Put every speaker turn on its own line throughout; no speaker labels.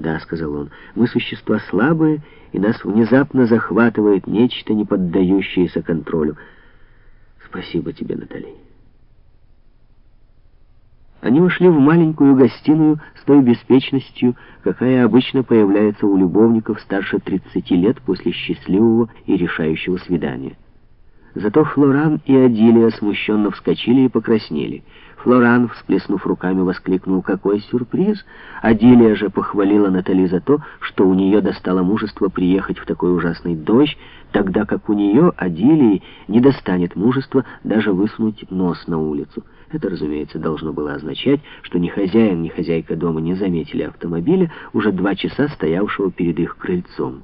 «Да», — сказал он, — «мы существа слабые, и нас внезапно захватывает нечто, не поддающееся контролю. Спасибо тебе, Натали». Они вошли в маленькую гостиную с той беспечностью, какая обычно появляется у любовников старше 30 лет после счастливого и решающего свидания. Зато Флоран и Адилия смущенно вскочили и покраснели. Флоран, всплеснув руками, воскликнул «Какой сюрприз!» Адилия же похвалила Натали за то, что у нее достало мужество приехать в такой ужасный дождь, тогда как у нее, Адилии, не достанет мужества даже высунуть нос на улицу. Это, разумеется, должно было означать, что ни хозяин, ни хозяйка дома не заметили автомобиля, уже два часа стоявшего перед их крыльцом.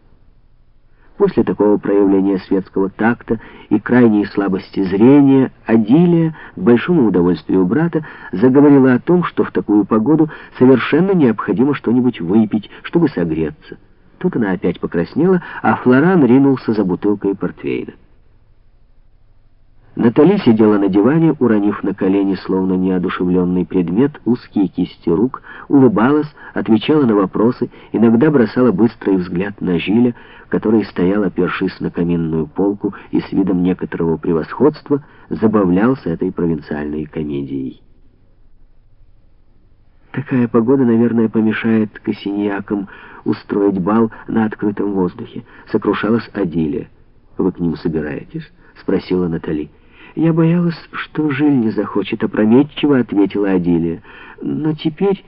После такого проявления светского такта и крайней слабости зрения Адилия, к большому удовольствию брата, заговорила о том, что в такую погоду совершенно необходимо что-нибудь выпить, чтобы согреться. Тут она опять покраснела, а Флоран ринулся за бутылкой портвейна. Натали сидела на диване, уронив на колени, словно неодушевленный предмет, узкие кисти рук, улыбалась, отвечала на вопросы, иногда бросала быстрый взгляд на Жиля, который стоял, опершись на каминную полку и с видом некоторого превосходства забавлялся этой провинциальной комедией. Такая погода, наверное, помешает косиньякам устроить бал на открытом воздухе. Сокрушалась Адилия. «Вы к ним собираетесь?» — спросила Натали. «Я боялась, что Жиль не захочет опрометчиво», — ответила Адилия. «Но теперь...»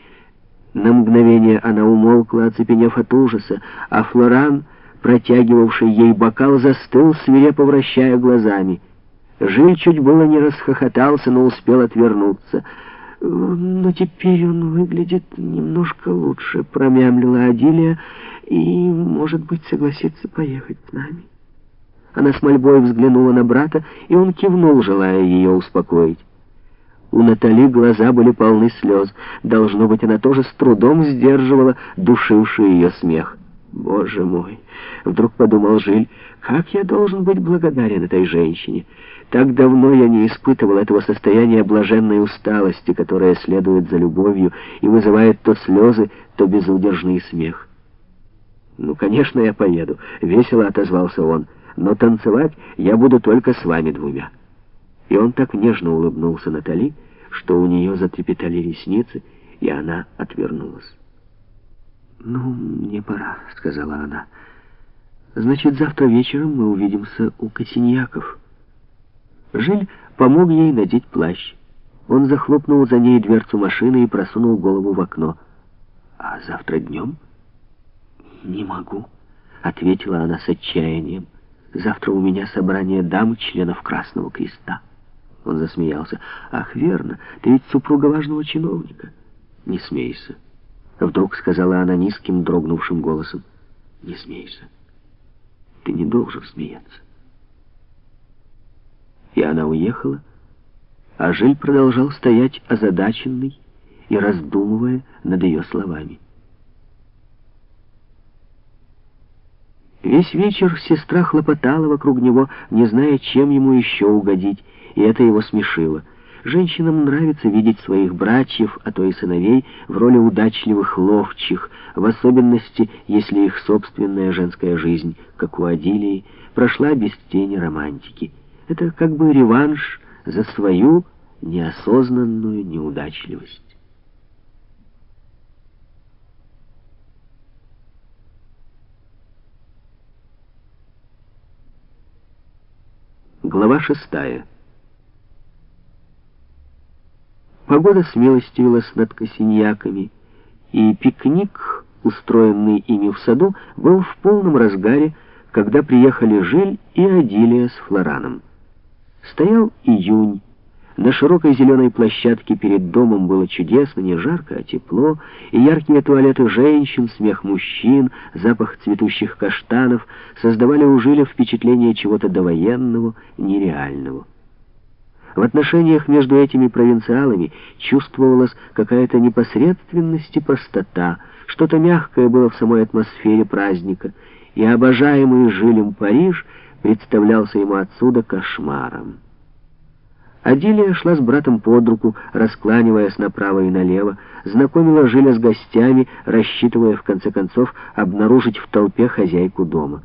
На мгновение она умолкла, оцепенев от ужаса, а Флоран, протягивавший ей бокал, застыл, свирепо вращая глазами. Жиль чуть было не расхохотался, но успел отвернуться. «Но теперь он выглядит немножко лучше», — промямлила Адилия, «и, может быть, согласится поехать с нами». Она с мольбой взглянула на брата, и он кивнул, желая ее успокоить. У Натали глаза были полны слез. Должно быть, она тоже с трудом сдерживала душивший ее смех. «Боже мой!» — вдруг подумал Жиль. «Как я должен быть благодарен этой женщине? Так давно я не испытывал этого состояния блаженной усталости, которая следует за любовью и вызывает то слезы, то безудержный смех». «Ну, конечно, я поеду», — весело отозвался он но танцевать я буду только с вами двумя». И он так нежно улыбнулся Натали, что у нее затрепетали ресницы, и она отвернулась. «Ну, мне пора», — сказала она. «Значит, завтра вечером мы увидимся у Косиньяков». Жиль помог ей надеть плащ. Он захлопнул за ней дверцу машины и просунул голову в окно. «А завтра днем?» «Не могу», — ответила она с отчаянием. Завтра у меня собрание дам, членов Красного Креста. Он засмеялся. Ах, верно, ты ведь супруга важного чиновника. Не смейся. Вдруг сказала она низким, дрогнувшим голосом. Не смейся. Ты не должен смеяться. И она уехала, а Жиль продолжал стоять озадаченный и раздумывая над ее словами. Весь вечер сестра хлопотала вокруг него, не зная, чем ему еще угодить, и это его смешило. Женщинам нравится видеть своих братьев, а то и сыновей, в роли удачливых ловчих, в особенности, если их собственная женская жизнь, как у Адилии, прошла без тени романтики. Это как бы реванш за свою неосознанную неудачливость. Глава шестая. Погода смилостивилась над косиньяками, и пикник, устроенный ими в саду, был в полном разгаре, когда приехали Жиль и Адилия с Флораном. Стоял июнь, на широкой зеленой площадке перед домом было чудесно, не жарко, а тепло, и яркие туалеты женщин, смех мужчин, запах цветущих каштанов создавали у Жиля впечатление чего-то довоенного, нереального. В отношениях между этими провинциалами чувствовалась какая-то непосредственность и простота, что-то мягкое было в самой атмосфере праздника, и обожаемый Жилем Париж представлялся ему отсюда кошмаром. Адилия шла с братом под руку, раскланиваясь направо и налево, знакомила Жиля с гостями, рассчитывая в конце концов обнаружить в толпе хозяйку дома.